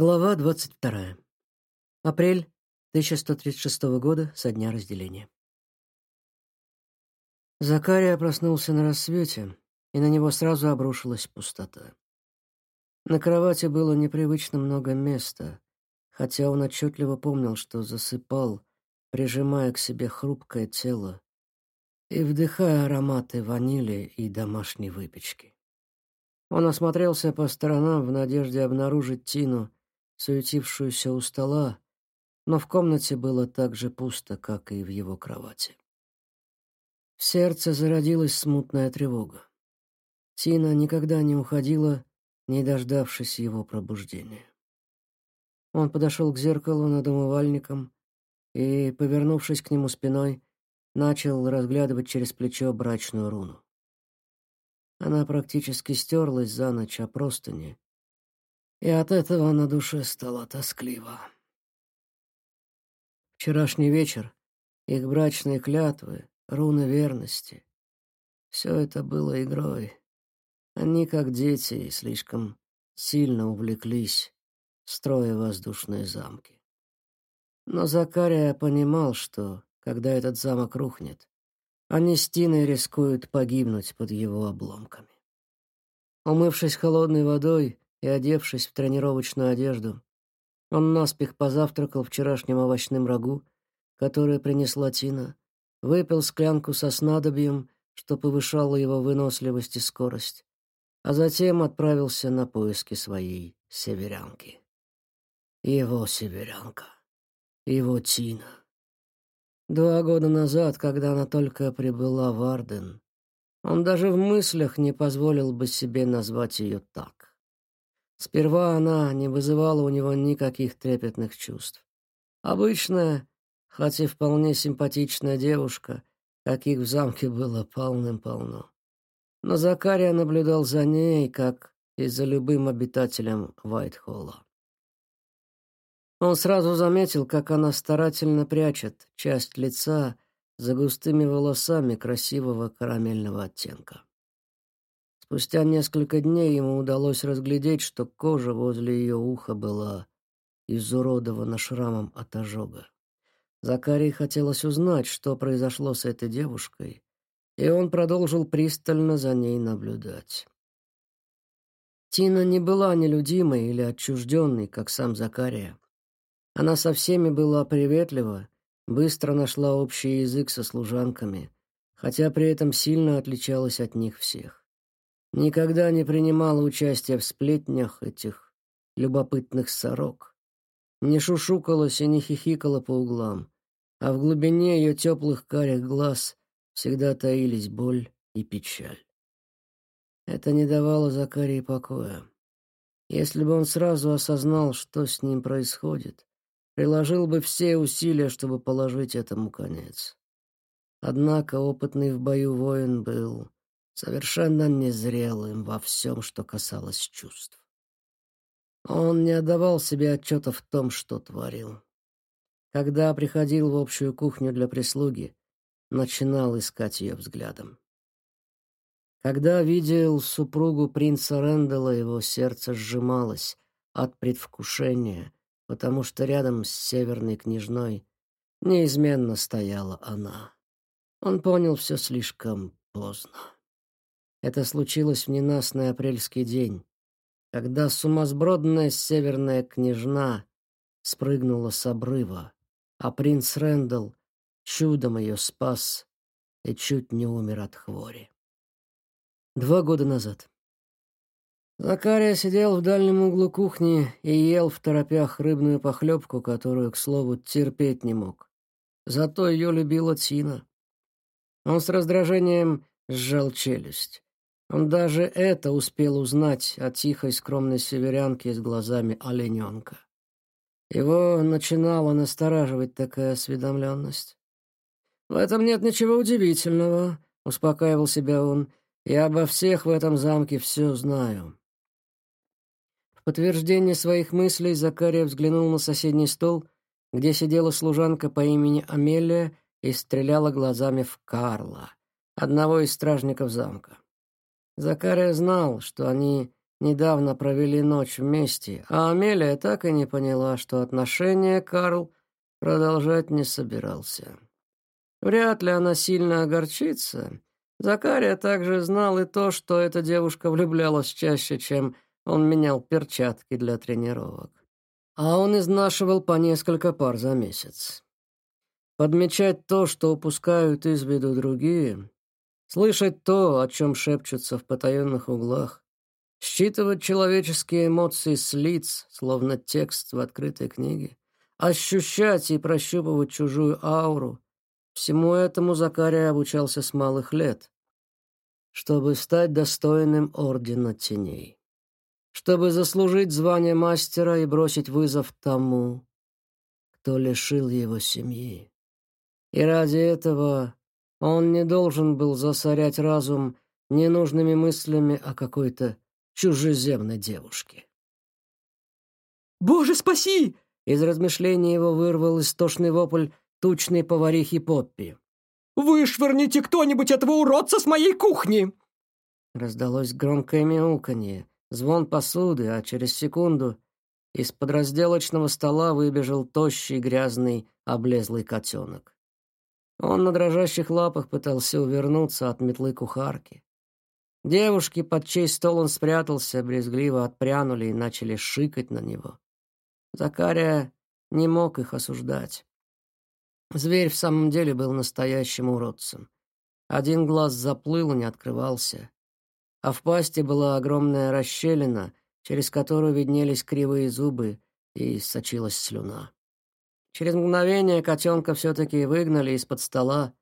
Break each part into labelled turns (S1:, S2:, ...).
S1: Глава 22. Апрель 1136 года со дня разделения. Закария проснулся на рассвете, и на него сразу обрушилась пустота. На кровати было непривычно много места, хотя он отчетливо помнил, что засыпал, прижимая к себе хрупкое тело и вдыхая ароматы ванили и домашней выпечки. Он осмотрелся по сторонам в надежде обнаружить Тину, суетившуюся у стола, но в комнате было так же пусто, как и в его кровати. В сердце зародилась смутная тревога. Тина никогда не уходила, не дождавшись его пробуждения. Он подошел к зеркалу над умывальником и, повернувшись к нему спиной, начал разглядывать через плечо брачную руну. Она практически стерлась за ночь о простыни, и от этого на душе стало тоскливо. Вчерашний вечер, их брачные клятвы, руны верности — все это было игрой. Они, как дети, слишком сильно увлеклись, строя воздушные замки. Но Закария понимал, что, когда этот замок рухнет, они с Тиной рискуют погибнуть под его обломками. Умывшись холодной водой, и, одевшись в тренировочную одежду, он наспех позавтракал вчерашним овощным рагу, которое принесла Тина, выпил склянку со снадобьем, что повышало его выносливость и скорость, а затем отправился на поиски своей северянки. Его северянка. Его Тина. Два года назад, когда она только прибыла в Арден, он даже в мыслях не позволил бы себе назвать ее так. Сперва она не вызывала у него никаких трепетных чувств. Обычная, хоть и вполне симпатичная девушка, каких в замке было полным-полно. Но Закария наблюдал за ней, как и за любым обитателем Вайтхолла. Он сразу заметил, как она старательно прячет часть лица за густыми волосами красивого карамельного оттенка. Спустя несколько дней ему удалось разглядеть, что кожа возле ее уха была изуродована шрамом от ожога. Закарии хотелось узнать, что произошло с этой девушкой, и он продолжил пристально за ней наблюдать. Тина не была нелюдимой или отчужденной, как сам Закария. Она со всеми была приветлива, быстро нашла общий язык со служанками, хотя при этом сильно отличалась от них всех никогда не принимала участия в сплетнях этих любопытных сорок. Не шушукалась и не хихикала по углам, а в глубине ее теплых карих глаз всегда таились боль и печаль. Это не давало Закарии покоя. Если бы он сразу осознал, что с ним происходит, приложил бы все усилия, чтобы положить этому конец. Однако опытный в бою воин был совершенно незрелым во всем, что касалось чувств. Он не отдавал себе отчета в том, что творил. Когда приходил в общую кухню для прислуги, начинал искать ее взглядом. Когда видел супругу принца Рэндала, его сердце сжималось от предвкушения, потому что рядом с северной княжной неизменно стояла она. Он понял все слишком поздно. Это случилось в ненастный апрельский день, когда сумасбродная северная княжна спрыгнула с обрыва, а принц Рэндалл чудом ее спас и чуть не умер от хвори. Два года назад. Закария сидел в дальнем углу кухни и ел в торопях рыбную похлебку, которую, к слову, терпеть не мог. Зато ее любила Тина. Он с раздражением сжал челюсть. Он даже это успел узнать о тихой скромной северянке с глазами олененка. Его начинала настораживать такая осведомленность. «В этом нет ничего удивительного», — успокаивал себя он. «Я обо всех в этом замке все знаю». В подтверждение своих мыслей Закария взглянул на соседний стол, где сидела служанка по имени Амелия и стреляла глазами в Карла, одного из стражников замка. Закария знал, что они недавно провели ночь вместе, а Амелия так и не поняла, что отношения Карл продолжать не собирался. Вряд ли она сильно огорчится. Закария также знал и то, что эта девушка влюблялась чаще, чем он менял перчатки для тренировок. А он изнашивал по несколько пар за месяц. Подмечать то, что упускают из виду другие, слышать то, о чем шепчутся в потаенных углах, считывать человеческие эмоции с лиц, словно текст в открытой книге, ощущать и прощупывать чужую ауру. Всему этому Закария обучался с малых лет, чтобы стать достойным Ордена Теней, чтобы заслужить звание мастера и бросить вызов тому, кто лишил его семьи. И ради этого он не должен был засорять разум ненужными мыслями о какой-то чужеземной девушке.
S2: «Боже, спаси!»
S1: Из размышлений его вырвал истошный вопль тучной поварихи Поппи.
S2: «Вышвырните кто-нибудь этого уродца с моей кухни!»
S1: Раздалось громкое мяуканье, звон посуды, а через секунду из-под разделочного стола выбежал тощий, грязный, облезлый котенок. Он на дрожащих лапах пытался увернуться от метлы кухарки. Девушки, под чей стол он спрятался, брезгливо отпрянули и начали шикать на него. Закария не мог их осуждать. Зверь в самом деле был настоящим уродцем. Один глаз заплыл и не открывался, а в пасти была огромная расщелина, через которую виднелись кривые зубы и сочилась слюна. Через мгновение котенка все-таки выгнали из-под стола,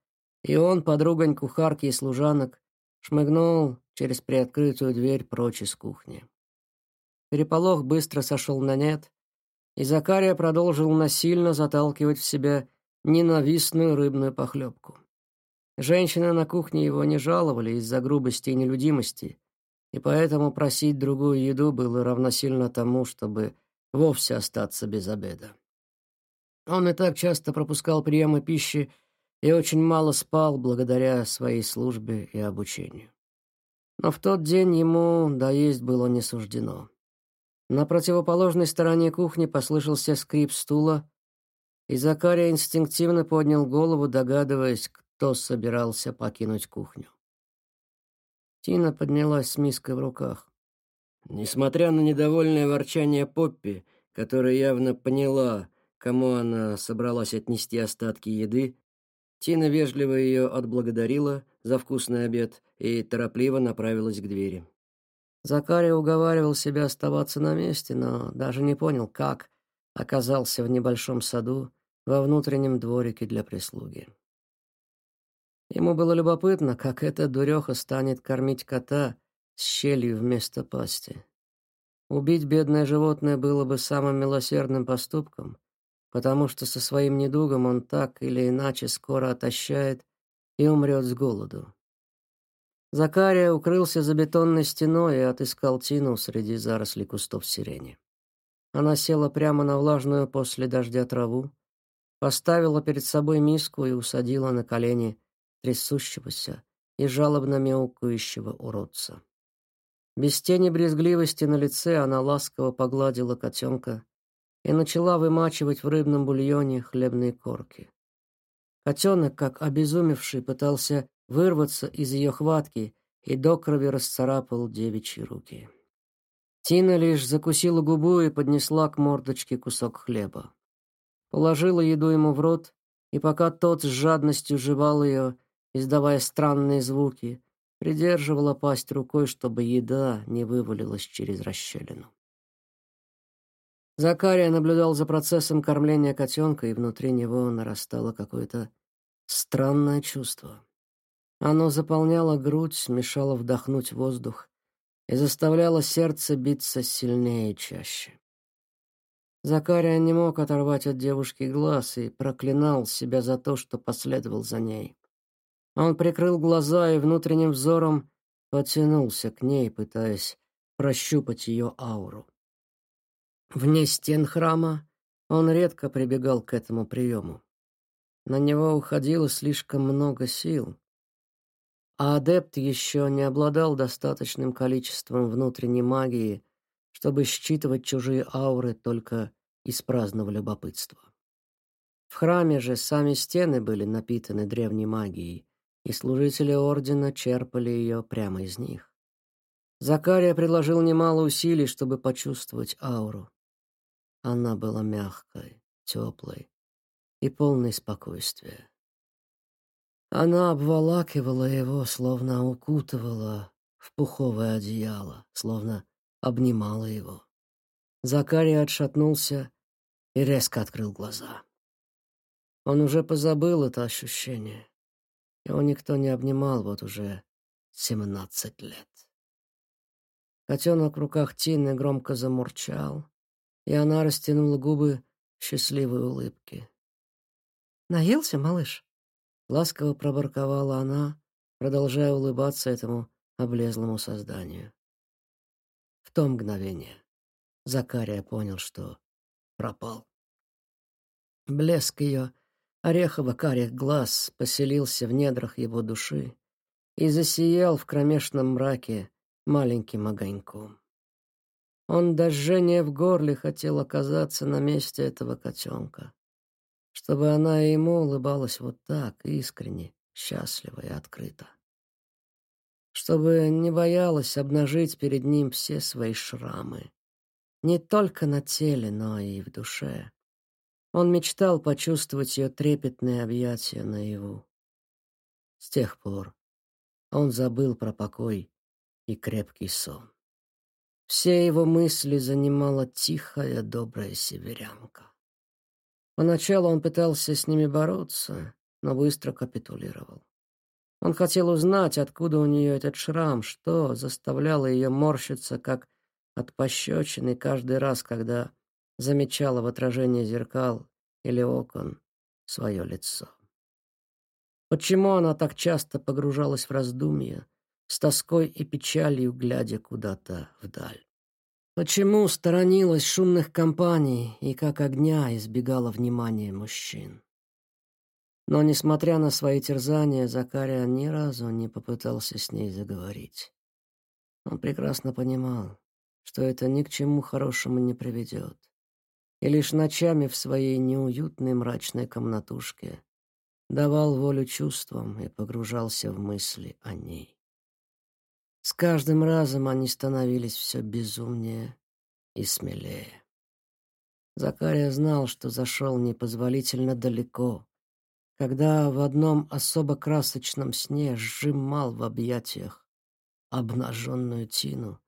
S1: и он, подругань кухарки и служанок, шмыгнул через приоткрытую дверь прочь из кухни. Переполох быстро сошел на нет, и Закария продолжил насильно заталкивать в себя ненавистную рыбную похлебку. Женщины на кухне его не жаловали из-за грубости и нелюдимости, и поэтому просить другую еду было равносильно тому, чтобы вовсе остаться без обеда. Он и так часто пропускал приемы пищи и очень мало спал благодаря своей службе и обучению. Но в тот день ему доесть было не суждено. На противоположной стороне кухни послышался скрип стула, и Закария инстинктивно поднял голову, догадываясь, кто собирался покинуть кухню. Тина поднялась с миской в руках. Несмотря на недовольное ворчание Поппи, которая явно поняла, кому она собралась отнести остатки еды, Тина вежливо ее отблагодарила за вкусный обед и торопливо направилась к двери. Закария уговаривал себя оставаться на месте, но даже не понял, как оказался в небольшом саду во внутреннем дворике для прислуги. Ему было любопытно, как эта дуреха станет кормить кота с щелью вместо пасти. Убить бедное животное было бы самым милосердным поступком, потому что со своим недугом он так или иначе скоро отощает и умрет с голоду. Закария укрылся за бетонной стеной и отыскал Тину среди зарослей кустов сирени. Она села прямо на влажную после дождя траву, поставила перед собой миску и усадила на колени трясущегося и жалобно мяукающего уродца. Без тени брезгливости на лице она ласково погладила котенка и начала вымачивать в рыбном бульоне хлебные корки. Котенок, как обезумевший, пытался вырваться из ее хватки и до крови расцарапал девичьи руки. Тина лишь закусила губу и поднесла к мордочке кусок хлеба. Положила еду ему в рот, и пока тот с жадностью жевал ее, издавая странные звуки, придерживала пасть рукой, чтобы еда не вывалилась через расщелину. Закария наблюдал за процессом кормления котенка, и внутри него нарастало какое-то странное чувство. Оно заполняло грудь, мешало вдохнуть воздух и заставляло сердце биться сильнее и чаще. Закария не мог оторвать от девушки глаз и проклинал себя за то, что последовал за ней. Он прикрыл глаза и внутренним взором потянулся к ней, пытаясь прощупать ее ауру. Вне стен храма он редко прибегал к этому приему. На него уходило слишком много сил. а адепт еще не обладал достаточным количеством внутренней магии, чтобы считывать чужие ауры только из праздного любопытства. В храме же сами стены были напитаны древней магией, и служители ордена черпали ее прямо из них. Закария приложил немало усилий, чтобы почувствовать ауру. Она была мягкой, теплой и полной спокойствия. Она обволакивала его, словно укутывала в пуховое одеяло, словно обнимала его. Закария отшатнулся и резко открыл глаза. Он уже позабыл это ощущение. Его никто не обнимал вот уже семнадцать лет. Котенок в руках Тины громко замурчал, и она растянула губы в счастливой улыбке. «Наелся, малыш?» — ласково проборковала она, продолжая улыбаться этому облезлому созданию. В то мгновение Закария понял, что пропал. Блеск ее орехово-карих глаз поселился в недрах его души и засиял в кромешном мраке маленьким огоньком. Он до жжения в горле хотел оказаться на месте этого котенка, чтобы она ему улыбалась вот так, искренне, счастливо и открыто. Чтобы не боялась обнажить перед ним все свои шрамы, не только на теле, но и в душе. Он мечтал почувствовать ее трепетные объятия наяву. С тех пор он забыл про покой и крепкий сон. Все его мысли занимала тихая, добрая северянка. Поначалу он пытался с ними бороться, но быстро капитулировал. Он хотел узнать, откуда у нее этот шрам, что заставляло ее морщиться, как от пощечины каждый раз, когда замечала в отражении зеркал или окон свое лицо. Почему она так часто погружалась в раздумья, с тоской и печалью глядя куда-то вдаль. Почему сторонилась шумных компаний и как огня избегала внимания мужчин? Но, несмотря на свои терзания, Закария ни разу не попытался с ней заговорить. Он прекрасно понимал, что это ни к чему хорошему не приведет. И лишь ночами в своей неуютной мрачной комнатушке давал волю чувствам и погружался в мысли о ней. С каждым разом они становились все безумнее и смелее. Закария знал, что зашел непозволительно далеко, когда в одном особо красочном сне сжимал в объятиях обнаженную Тину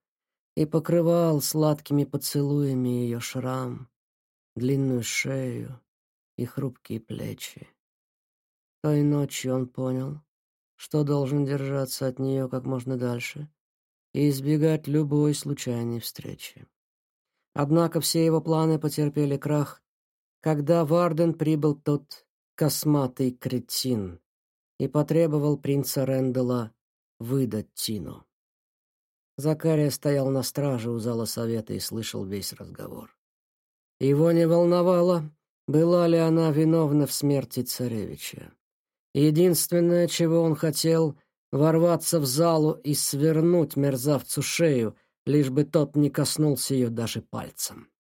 S1: и покрывал сладкими поцелуями ее шрам, длинную шею и хрупкие плечи. Той ночью он понял, что должен держаться от нее как можно дальше и избегать любой случайной встречи. Однако все его планы потерпели крах, когда в Арден прибыл тот косматый кретин и потребовал принца Рэндала выдать Тину. Закария стоял на страже у зала совета и слышал весь разговор. Его не волновало, была ли она виновна в смерти царевича. Единственное, чего он хотел — ворваться в залу и свернуть мерзавцу шею, лишь бы тот не коснулся ее даже пальцем.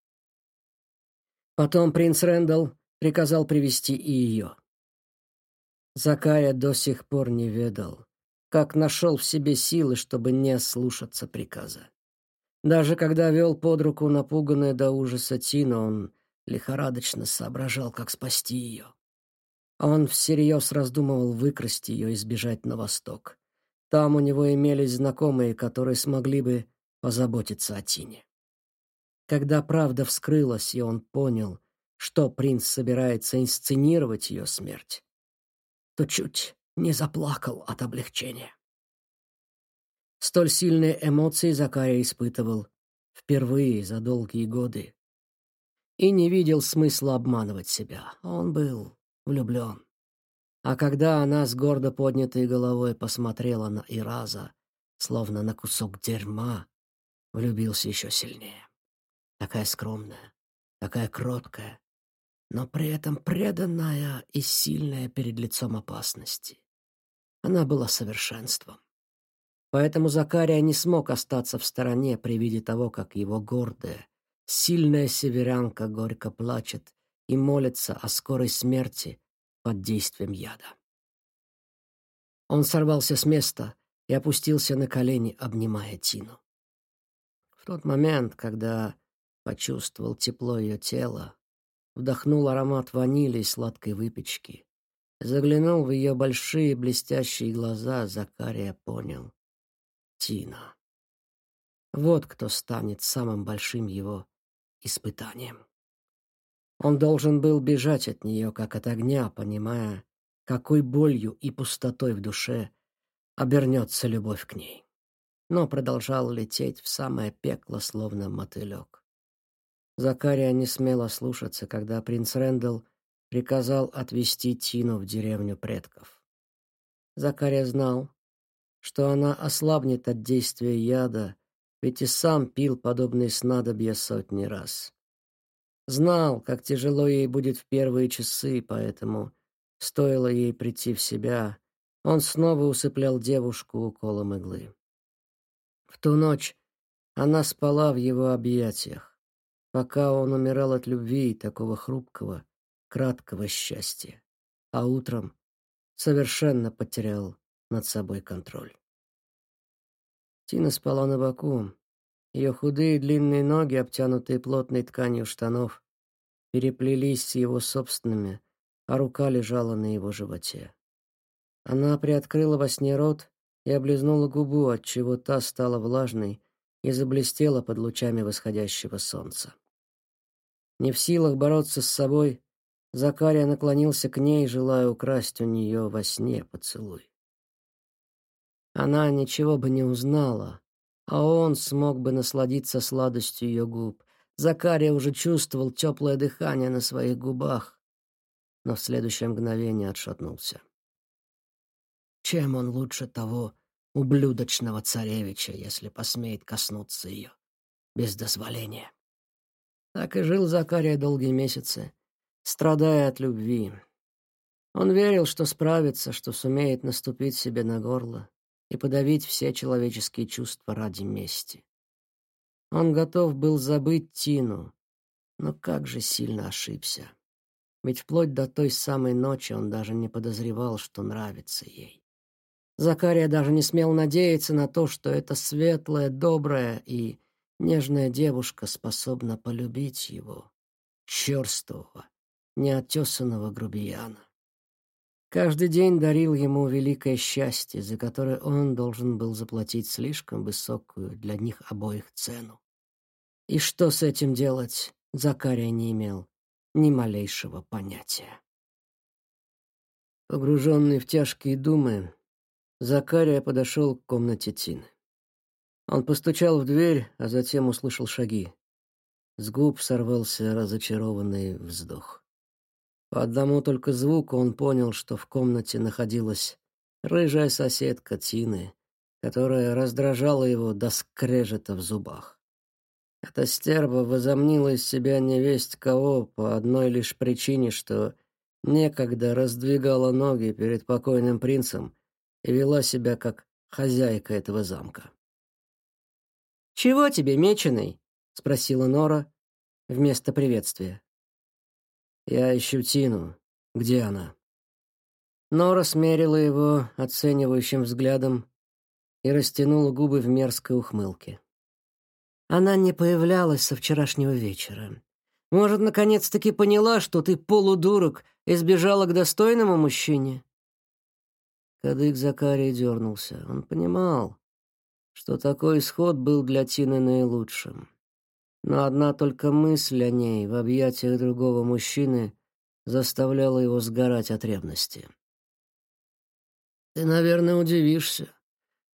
S1: Потом принц Рэндалл приказал привести и ее. Закая до сих пор не ведал, как нашел в себе силы, чтобы не слушаться приказа. Даже когда вел под руку напуганная до ужаса Тина, он лихорадочно соображал, как спасти ее. Он всерьез раздумывал выкрасть ее и сбежать на восток. Там у него имелись знакомые, которые смогли бы позаботиться о Тине. Когда правда вскрылась, и он понял, что принц собирается инсценировать ее смерть, то чуть не заплакал от облегчения. Столь сильные эмоции Закария испытывал впервые за долгие годы и не видел смысла обманывать себя. Он был влюблен. А когда она с гордо поднятой головой посмотрела на Ираза, словно на кусок дерьма, влюбился еще сильнее. Такая скромная, такая кроткая, но при этом преданная и сильная перед лицом опасности. Она была совершенством. Поэтому Закария не смог остаться в стороне при виде того, как его гордая, сильная северянка горько плачет и молится о скорой смерти под действием яда. Он сорвался с места и опустился на колени, обнимая Тину. В тот момент, когда почувствовал тепло ее тела, вдохнул аромат ванили и сладкой выпечки, заглянул в ее большие блестящие глаза, Закария понял — Тина. Вот кто станет самым большим его испытанием. Он должен был бежать от нее, как от огня, понимая, какой болью и пустотой в душе обернется любовь к ней. Но продолжал лететь в самое пекло, словно мотылек. Закария не смела слушаться, когда принц Рэндалл приказал отвезти Тину в деревню предков. Закария знал, что она ослабнет от действия яда, ведь и сам пил подобные снадобья сотни раз. Знал, как тяжело ей будет в первые часы, поэтому, стоило ей прийти в себя, он снова усыплял девушку уколом иглы. В ту ночь она спала в его объятиях, пока он умирал от любви и такого хрупкого, краткого счастья, а утром совершенно потерял над собой контроль. Тина спала на боку, ее худые длинные ноги, обтянутые плотной тканью штанов, переплелись с его собственными, а рука лежала на его животе. Она приоткрыла во сне рот и облизнула губу, отчего та стала влажной и заблестела под лучами восходящего солнца. Не в силах бороться с собой, Закария наклонился к ней, желая украсть у нее во сне поцелуй. Она ничего бы не узнала, а он смог бы насладиться сладостью ее губ. Закария уже чувствовал теплое дыхание на своих губах, но в следующее мгновение отшатнулся. Чем он лучше того ублюдочного царевича, если посмеет коснуться ее без дозволения? Так и жил Закария долгие месяцы, страдая от любви. Он верил, что справится, что сумеет наступить себе на горло, и подавить все человеческие чувства ради мести. Он готов был забыть Тину, но как же сильно ошибся. Ведь вплоть до той самой ночи он даже не подозревал, что нравится ей. Закария даже не смел надеяться на то, что эта светлая, добрая и нежная девушка способна полюбить его, черствого, неотесанного грубияна. Каждый день дарил ему великое счастье, за которое он должен был заплатить слишком высокую для них обоих цену. И что с этим делать, Закария не имел ни малейшего понятия. Погруженный в тяжкие думы, Закария подошел к комнате Тины. Он постучал в дверь, а затем услышал шаги. С губ сорвался разочарованный вздох. По одному только звуку он понял, что в комнате находилась рыжая соседка Тины, которая раздражала его до скрежета в зубах. Эта стерва возомнила из себя невесть кого по одной лишь причине, что некогда раздвигала ноги перед покойным принцем и вела себя как хозяйка этого замка. «Чего тебе, меченый?» — спросила Нора вместо приветствия. «Я ищу Тину. Где она?» Нора смерила его оценивающим взглядом и растянула губы в мерзкой ухмылке. Она не появлялась со вчерашнего вечера. Может, наконец-таки поняла, что ты полудурок и сбежала к достойному мужчине? Кадык Закарий дернулся. Он понимал, что такой исход был для Тины наилучшим но одна только мысль о ней в объятиях другого мужчины заставляла его сгорать от ревности. «Ты, наверное, удивишься,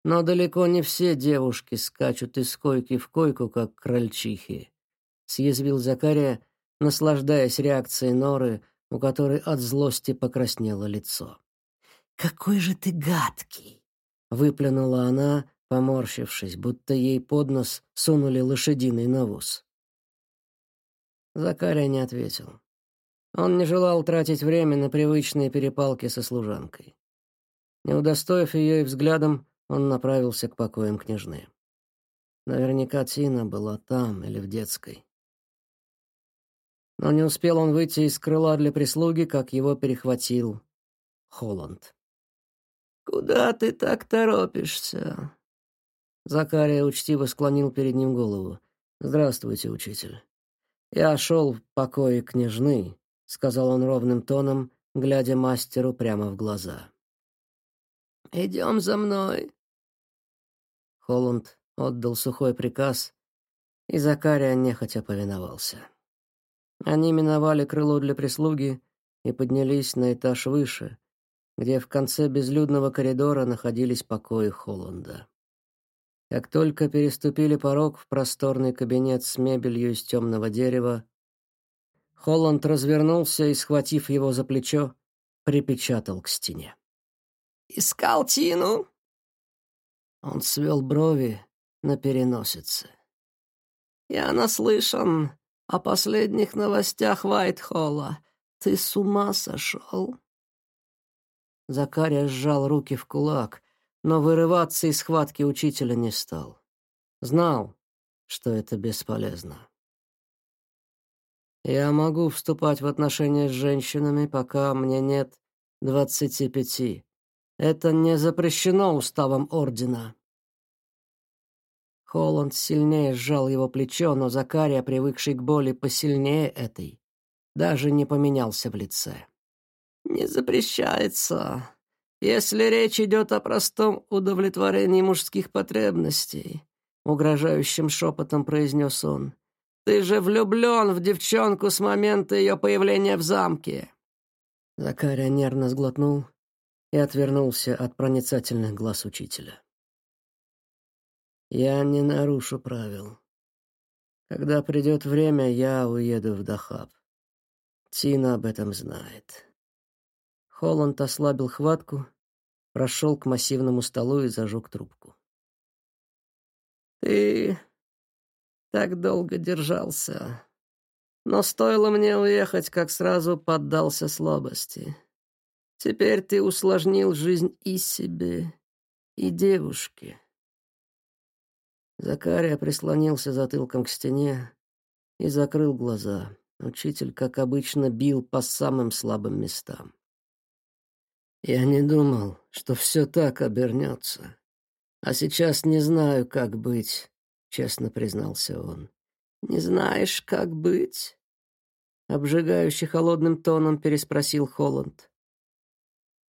S1: но далеко не все девушки скачут из койки в койку, как крольчихи», — съязвил Закария, наслаждаясь реакцией Норы, у которой от злости покраснело лицо. «Какой же ты гадкий!» — выплюнула она, поморщившись, будто ей под нос сунули лошадиный навоз. Закария не ответил. Он не желал тратить время на привычные перепалки со служанкой. Не удостоив ее и взглядом, он направился к покоям княжны. Наверняка Тина была там или в детской. Но не успел он выйти из крыла для прислуги, как его перехватил Холланд. «Куда ты так торопишься?» Закария учтиво склонил перед ним голову. «Здравствуйте, учитель. Я шел в покое княжны», — сказал он ровным тоном, глядя мастеру прямо в глаза. «Идем за мной». Холланд отдал сухой приказ, и Закария нехотя повиновался. Они миновали крыло для прислуги и поднялись на этаж выше, где в конце безлюдного коридора находились покои Холланда. Как только переступили порог в просторный кабинет с мебелью из темного дерева, Холланд развернулся и, схватив его за плечо, припечатал к стене. «Искал Тину?» Он свел брови на переносице. «Я наслышан о последних новостях Вайтхолла. Ты с ума сошел?» Закария сжал руки в кулак, но вырываться из схватки учителя не стал. Знал, что это бесполезно. Я могу вступать в отношения с женщинами, пока мне нет двадцати пяти. Это не запрещено уставом ордена. Холланд сильнее сжал его плечо, но Закария, привыкший к боли посильнее этой, даже не поменялся в лице. «Не запрещается, если речь идет о простом удовлетворении мужских потребностей», угрожающим шепотом произнес он. Ты же влюблен в девчонку с момента ее появления в замке!» Закария нервно сглотнул и отвернулся от проницательных глаз учителя. «Я не нарушу правил. Когда придет время, я уеду в Дахаб. Тина об этом знает». Холланд ослабил хватку, прошел к массивному столу и зажег трубку. «Ты так долго держался. Но стоило мне уехать, как сразу поддался слабости. Теперь ты усложнил жизнь и себе, и девушке. Закария прислонился затылком к стене и закрыл глаза. Учитель, как обычно, бил по самым слабым местам. Я не думал, что все так обернется. А сейчас не знаю, как быть честно признался он. Не знаешь, как быть? Обжигающе холодным тоном переспросил Холланд.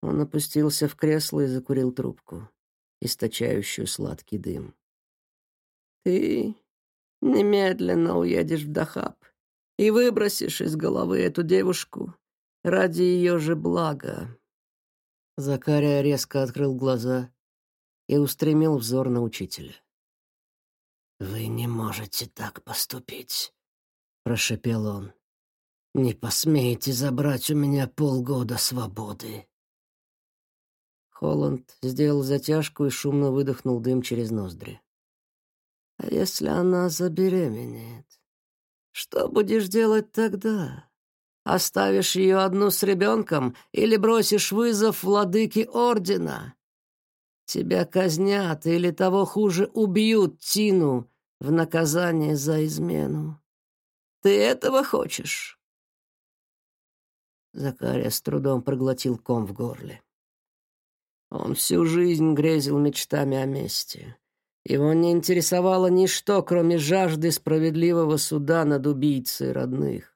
S1: Он опустился в кресло и закурил трубку, источающую сладкий дым. Ты немедленно уедешь в Дахаб и выбросишь из головы эту девушку ради ее же блага. Закария резко открыл глаза и устремил взор на учителя. «Вы не можете так поступить», — прошепел он. «Не посмеете забрать у меня полгода свободы». Холланд сделал затяжку и шумно выдохнул дым через ноздри. «А если она забеременеет? Что будешь делать тогда? Оставишь ее одну с ребенком или бросишь вызов владыке Ордена?» Тебя казнят или того хуже убьют Тину в наказание за измену. Ты этого хочешь?» Закария с трудом проглотил ком в горле. Он всю жизнь грезил мечтами о мести. Его не интересовало ничто, кроме жажды справедливого суда над убийцей родных.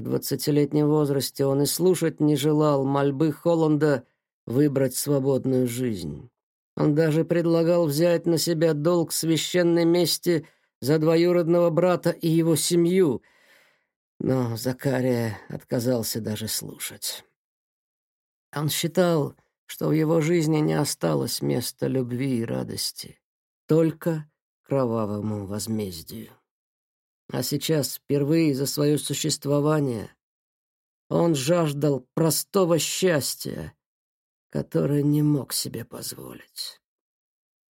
S1: В двадцатилетнем возрасте он и слушать не желал мольбы Холланда выбрать свободную жизнь. Он даже предлагал взять на себя долг священной мести за двоюродного брата и его семью, но Закария отказался даже слушать. Он считал, что в его жизни не осталось места любви и радости, только кровавому возмездию. А сейчас, впервые за свое существование, он жаждал простого счастья, которое не мог себе позволить.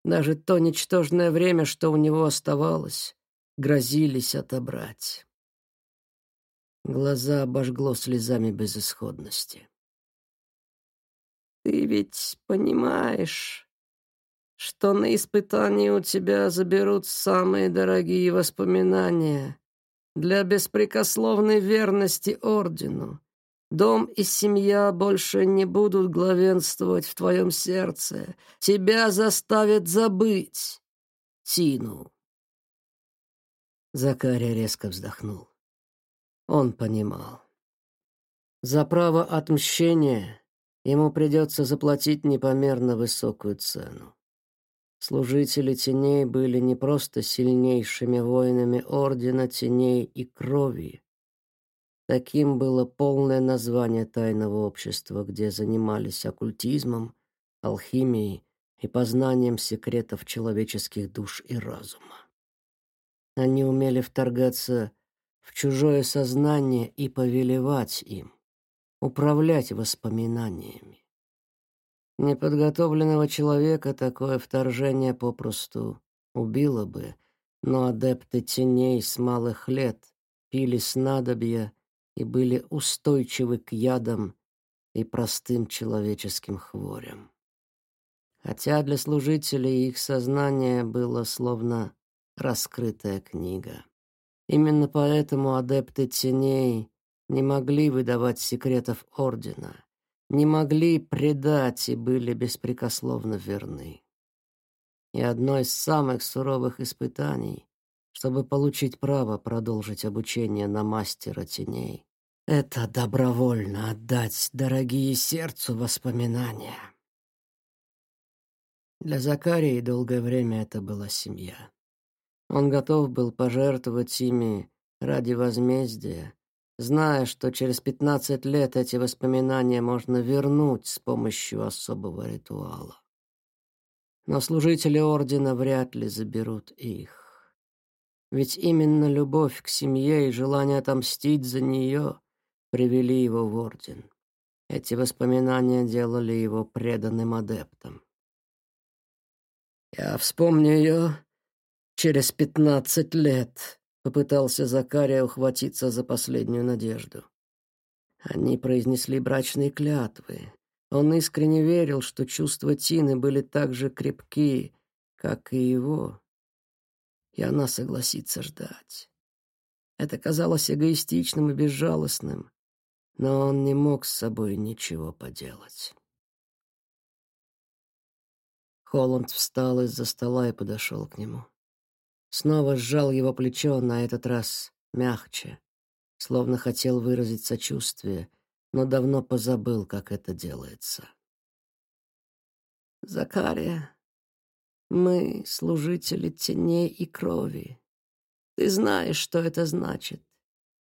S1: Даже то ничтожное время, что у него оставалось, грозились отобрать. Глаза обожгло слезами безысходности. Ты ведь понимаешь, что на испытании у тебя заберут самые дорогие воспоминания для беспрекословной верности ордену. Дом и семья больше не будут главенствовать в твоем сердце. Тебя заставят забыть Тину. Закария резко вздохнул. Он понимал. За право отмщения ему придется заплатить непомерно высокую цену. Служители теней были не просто сильнейшими воинами Ордена Теней и Крови. Таким было полное название тайного общества, где занимались оккультизмом, алхимией и познанием секретов человеческих душ и разума. Они умели вторгаться в чужое сознание и повелевать им, управлять воспоминаниями. Неподготовленного человека такое вторжение попросту убило бы, но адепты теней с малых лет пили снадобья и были устойчивы к ядам и простым человеческим хворям. Хотя для служителей их сознание было словно раскрытая книга. Именно поэтому адепты теней не могли выдавать секретов Ордена, не могли предать и были беспрекословно верны. И одно из самых суровых испытаний, чтобы получить право продолжить обучение на мастера теней, это добровольно отдать дорогие сердцу воспоминания. Для Закарии долгое время это была семья. Он готов был пожертвовать ими ради возмездия, зная, что через пятнадцать лет эти воспоминания можно вернуть с помощью особого ритуала. Но служители Ордена вряд ли заберут их. Ведь именно любовь к семье и желание отомстить за нее привели его в Орден. Эти воспоминания делали его преданным адептом. «Я вспомню ее через пятнадцать лет», — попытался Закария ухватиться за последнюю надежду. Они произнесли брачные клятвы. Он искренне верил, что чувства Тины были так же крепки, как и его. И она согласится ждать. Это казалось эгоистичным и безжалостным но он не мог с собой ничего поделать. Холланд встал из-за стола и подошел к нему. Снова сжал его плечо, на этот раз мягче, словно хотел выразить сочувствие, но давно позабыл, как это делается. «Закария, мы служители теней и крови. Ты знаешь, что это значит.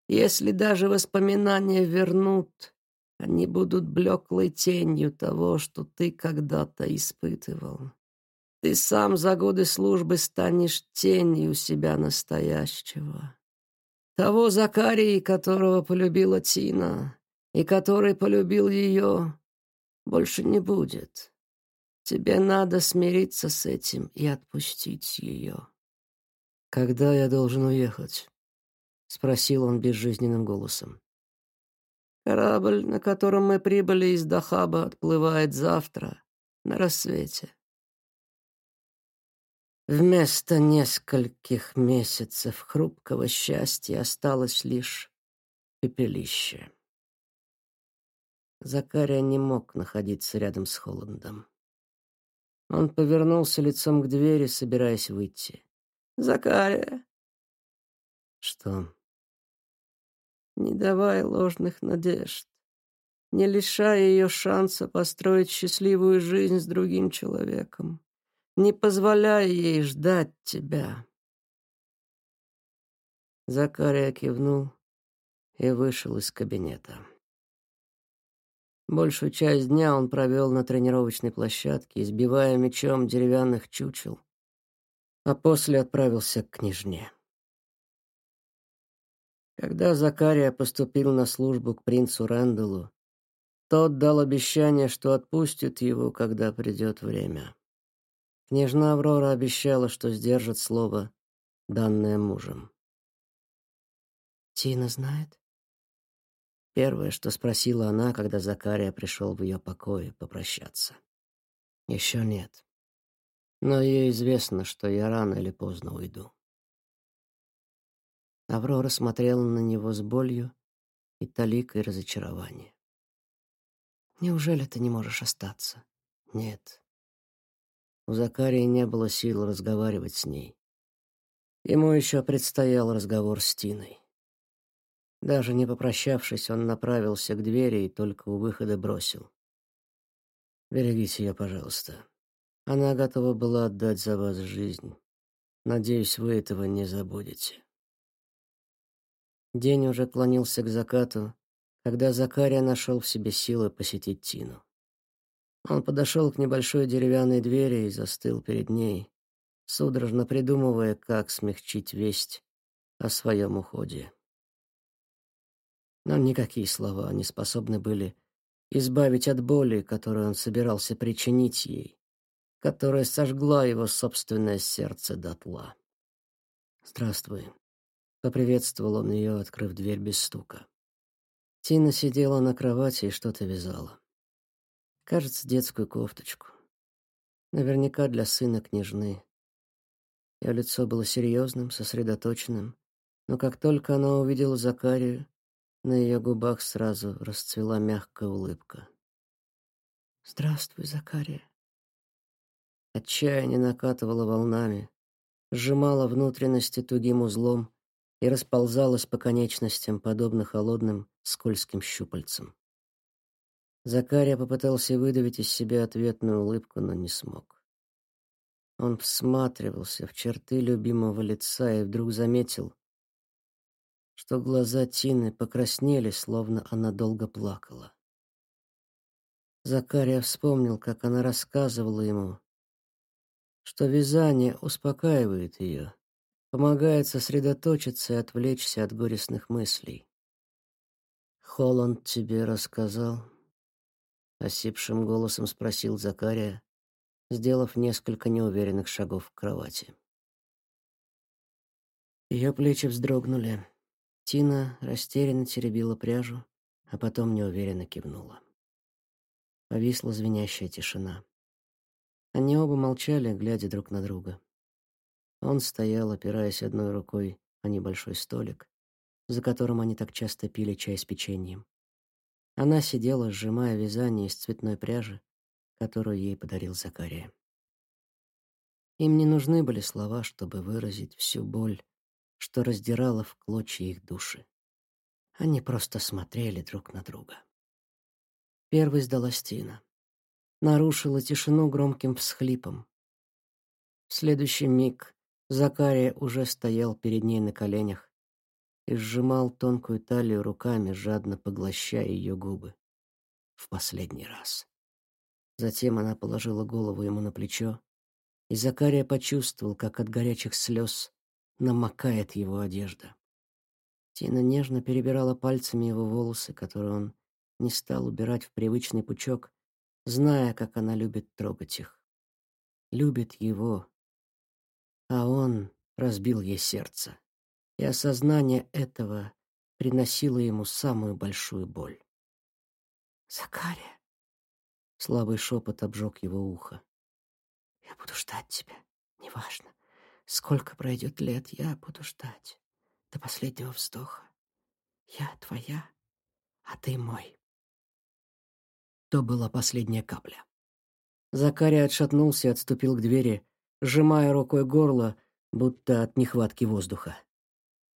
S1: Если даже воспоминания вернут, они будут блеклой тенью того, что ты когда-то испытывал. Ты сам за годы службы станешь тенью себя настоящего. Того Закарии, которого полюбила Тина, и который полюбил ее, больше не будет. Тебе надо смириться с этим и отпустить ее. Когда я должен уехать? — спросил он безжизненным голосом. «Корабль, на котором мы прибыли из Дахаба, отплывает завтра, на рассвете. Вместо нескольких месяцев хрупкого счастья осталось лишь пепелище. Закария не мог находиться рядом с Холландом. Он повернулся лицом к двери, собираясь выйти. «Закария!» «Что?» Не давай ложных надежд. Не лишай ее шанса построить счастливую жизнь с другим человеком. Не позволяй ей ждать тебя. Закария кивнул и вышел из кабинета. Большую часть дня он провел на тренировочной площадке, избивая мечом деревянных чучел, а после отправился к княжне. Когда Закария поступил на службу к принцу Рэндаллу, тот дал обещание, что отпустит его, когда придет время. Княжна Аврора обещала, что сдержит слово, данное мужем. «Тина знает?» Первое, что спросила она, когда Закария пришел в ее покое попрощаться. Еще нет. Но ей известно, что я рано или поздно уйду. Аврора смотрела на него с болью и таликой разочарования. «Неужели ты не можешь остаться?» «Нет». У Закарии не было сил разговаривать с ней. Ему еще предстоял разговор с Тиной. Даже не попрощавшись, он направился к двери и только у выхода бросил. «Берегите ее, пожалуйста. Она готова была отдать за вас жизнь. Надеюсь, вы этого не забудете». День уже клонился к закату, когда Закария нашел в себе силы посетить Тину. Он подошел к небольшой деревянной двери и застыл перед ней, судорожно придумывая, как смягчить весть о своем уходе. Но никакие слова не способны были избавить от боли, которую он собирался причинить ей, которая сожгла его собственное сердце дотла. «Здравствуй», Поприветствовал он ее, открыв дверь без стука. Тина сидела на кровати и что-то вязала. Кажется, детскую кофточку. Наверняка для сына княжны. Ее лицо было серьезным, сосредоточенным, но как только она увидела Закарию, на ее губах сразу расцвела мягкая улыбка. «Здравствуй, Закария». Отчаяние накатывало волнами, сжимало внутренности тугим узлом, и расползалась по конечностям, подобно холодным скользким щупальцам. Закария попытался выдавить из себя ответную улыбку, но не смог. Он всматривался в черты любимого лица и вдруг заметил, что глаза Тины покраснели, словно она долго плакала. Закария вспомнил, как она рассказывала ему, что вязание успокаивает ее, помогает сосредоточиться и отвлечься от горестных мыслей. «Холланд тебе рассказал?» — осипшим голосом спросил Закария, сделав несколько неуверенных шагов к кровати. Ее плечи вздрогнули. Тина растерянно теребила пряжу, а потом неуверенно кивнула. Повисла звенящая тишина. Они оба молчали, глядя друг на друга. Он стоял, опираясь одной рукой о небольшой столик, за которым они так часто пили чай с печеньем. Она сидела, сжимая вязание из цветной пряжи, которую ей подарил Закария. Им не нужны были слова, чтобы выразить всю боль, что раздирала в клочья их души. Они просто смотрели друг на друга. Первой сдалась Тина. Нарушила тишину громким всхлипом. В следующий миг Закария уже стоял перед ней на коленях и сжимал тонкую талию руками, жадно поглощая ее губы. В последний раз. Затем она положила голову ему на плечо, и Закария почувствовал, как от горячих слез намокает его одежда. Тина нежно перебирала пальцами его волосы, которые он не стал убирать в привычный пучок, зная, как она любит трогать их. Любит его, а он разбил ей сердце. И осознание этого приносило ему самую большую боль. «Закария!» — слабый шепот обжег его ухо. «Я буду ждать тебя, неважно, сколько пройдет лет, я буду ждать до последнего вздоха. Я твоя, а ты мой». То была последняя капля. Закария отшатнулся и отступил к двери, сжимая рукой горло, будто от нехватки воздуха.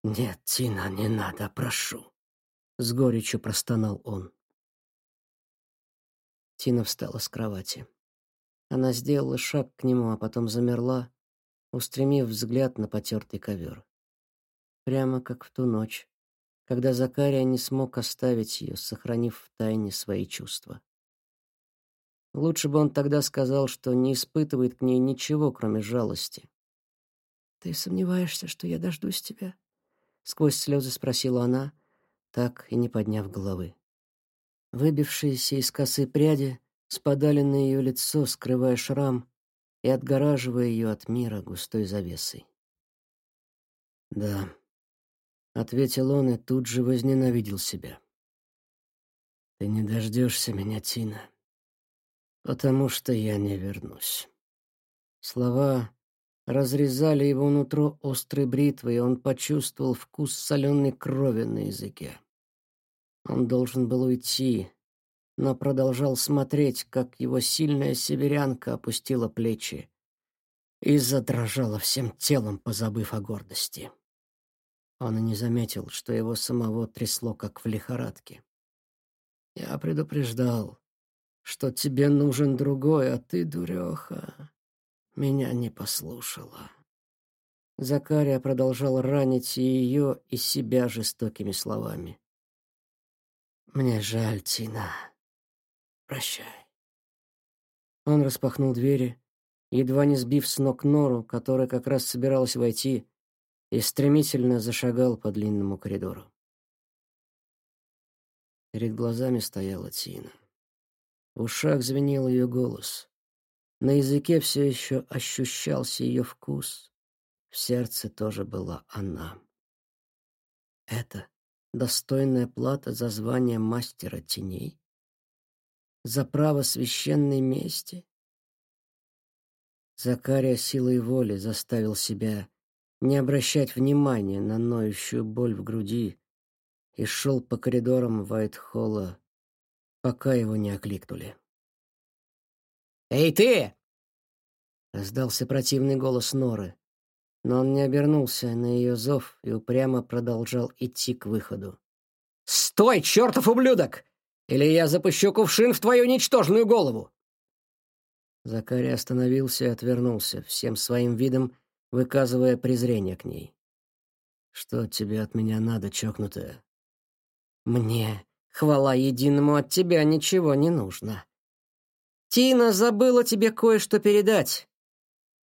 S1: «Нет, Тина, не надо, прошу!» — с горечью простонал он. Тина встала с кровати. Она сделала шаг к нему, а потом замерла, устремив взгляд на потертый ковер. Прямо как в ту ночь, когда Закария не смог оставить ее, сохранив в тайне свои чувства. Лучше бы он тогда сказал, что не испытывает к ней ничего, кроме жалости. «Ты сомневаешься, что я дождусь тебя?» Сквозь слезы спросила она, так и не подняв головы. Выбившиеся из косы пряди спадали на ее лицо, скрывая шрам и отгораживая ее от мира густой завесой. «Да», — ответил он и тут же возненавидел себя. Ты не дождешься меня, Тина, потому что я не вернусь. Слова разрезали его нутро острой бритвой, и он почувствовал вкус соленой крови на языке. Он должен был уйти, но продолжал смотреть, как его сильная северянка опустила плечи и задрожала всем телом, позабыв о гордости. Он и не заметил, что его самого трясло, как в лихорадке. «Я предупреждал, что тебе нужен другой, а ты, дуреха, меня не послушала». Закария продолжал ранить ее, и себя жестокими словами. «Мне жаль, Тина. Прощай». Он распахнул двери, едва не сбив с ног Нору, которая как раз собиралась войти, и стремительно зашагал по длинному коридору. Перед глазами стояла Тина. В ушах звенел ее голос. На языке все еще ощущался ее вкус. В сердце тоже была она. Это достойная плата за звание мастера теней? За право священной мести? Закария силой воли заставил себя не обращать внимания на ноющую боль в груди и шел по коридорам Вайтхолла, пока его не окликнули.
S2: «Эй, ты!»
S1: — раздался противный голос Норы, но он не обернулся на ее зов и упрямо продолжал идти к выходу.
S2: «Стой, чертов ублюдок! Или я запущу кувшин в твою ничтожную голову!»
S1: Закарий остановился и отвернулся, всем своим видом выказывая презрение к ней. «Что тебе от меня надо, чокнутая?»
S2: «Мне, хвала единому, от тебя ничего не нужно. Тина забыла тебе кое-что передать».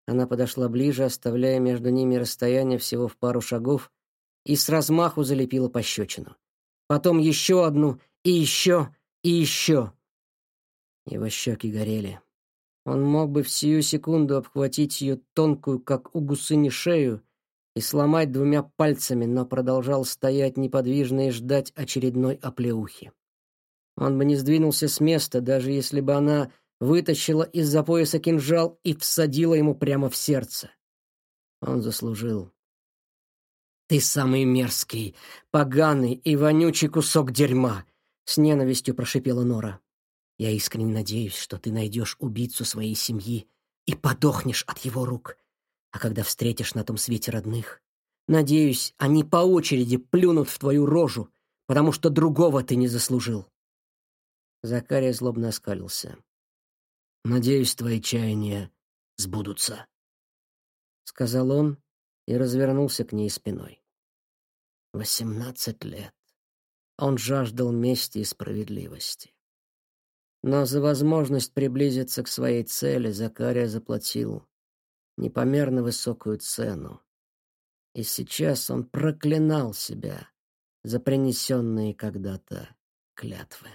S1: Она подошла ближе, оставляя между ними расстояние всего в пару шагов, и с размаху залепила пощечину. Потом еще одну, и еще, и еще. Его щеки горели. Он мог бы в сию секунду обхватить ее тонкую, как у гусыни, шею и сломать двумя пальцами, но продолжал стоять неподвижно и ждать очередной оплеухи. Он бы не сдвинулся с места, даже если бы она вытащила из-за пояса кинжал и всадила ему прямо в сердце. Он заслужил. «Ты самый мерзкий, поганый и вонючий кусок дерьма!» — с ненавистью прошипела Нора. Я искренне надеюсь, что ты найдешь убийцу своей семьи и подохнешь от его рук. А когда встретишь на том свете родных, надеюсь, они по очереди плюнут в твою рожу, потому что другого ты не заслужил. Закария злобно оскалился. Надеюсь, твои чаяния сбудутся, сказал он и развернулся к ней спиной. Восемнадцать лет. Он жаждал мести и справедливости. Но за возможность приблизиться к своей цели Закария заплатил непомерно высокую цену. И сейчас он проклинал себя за принесенные когда-то клятвы.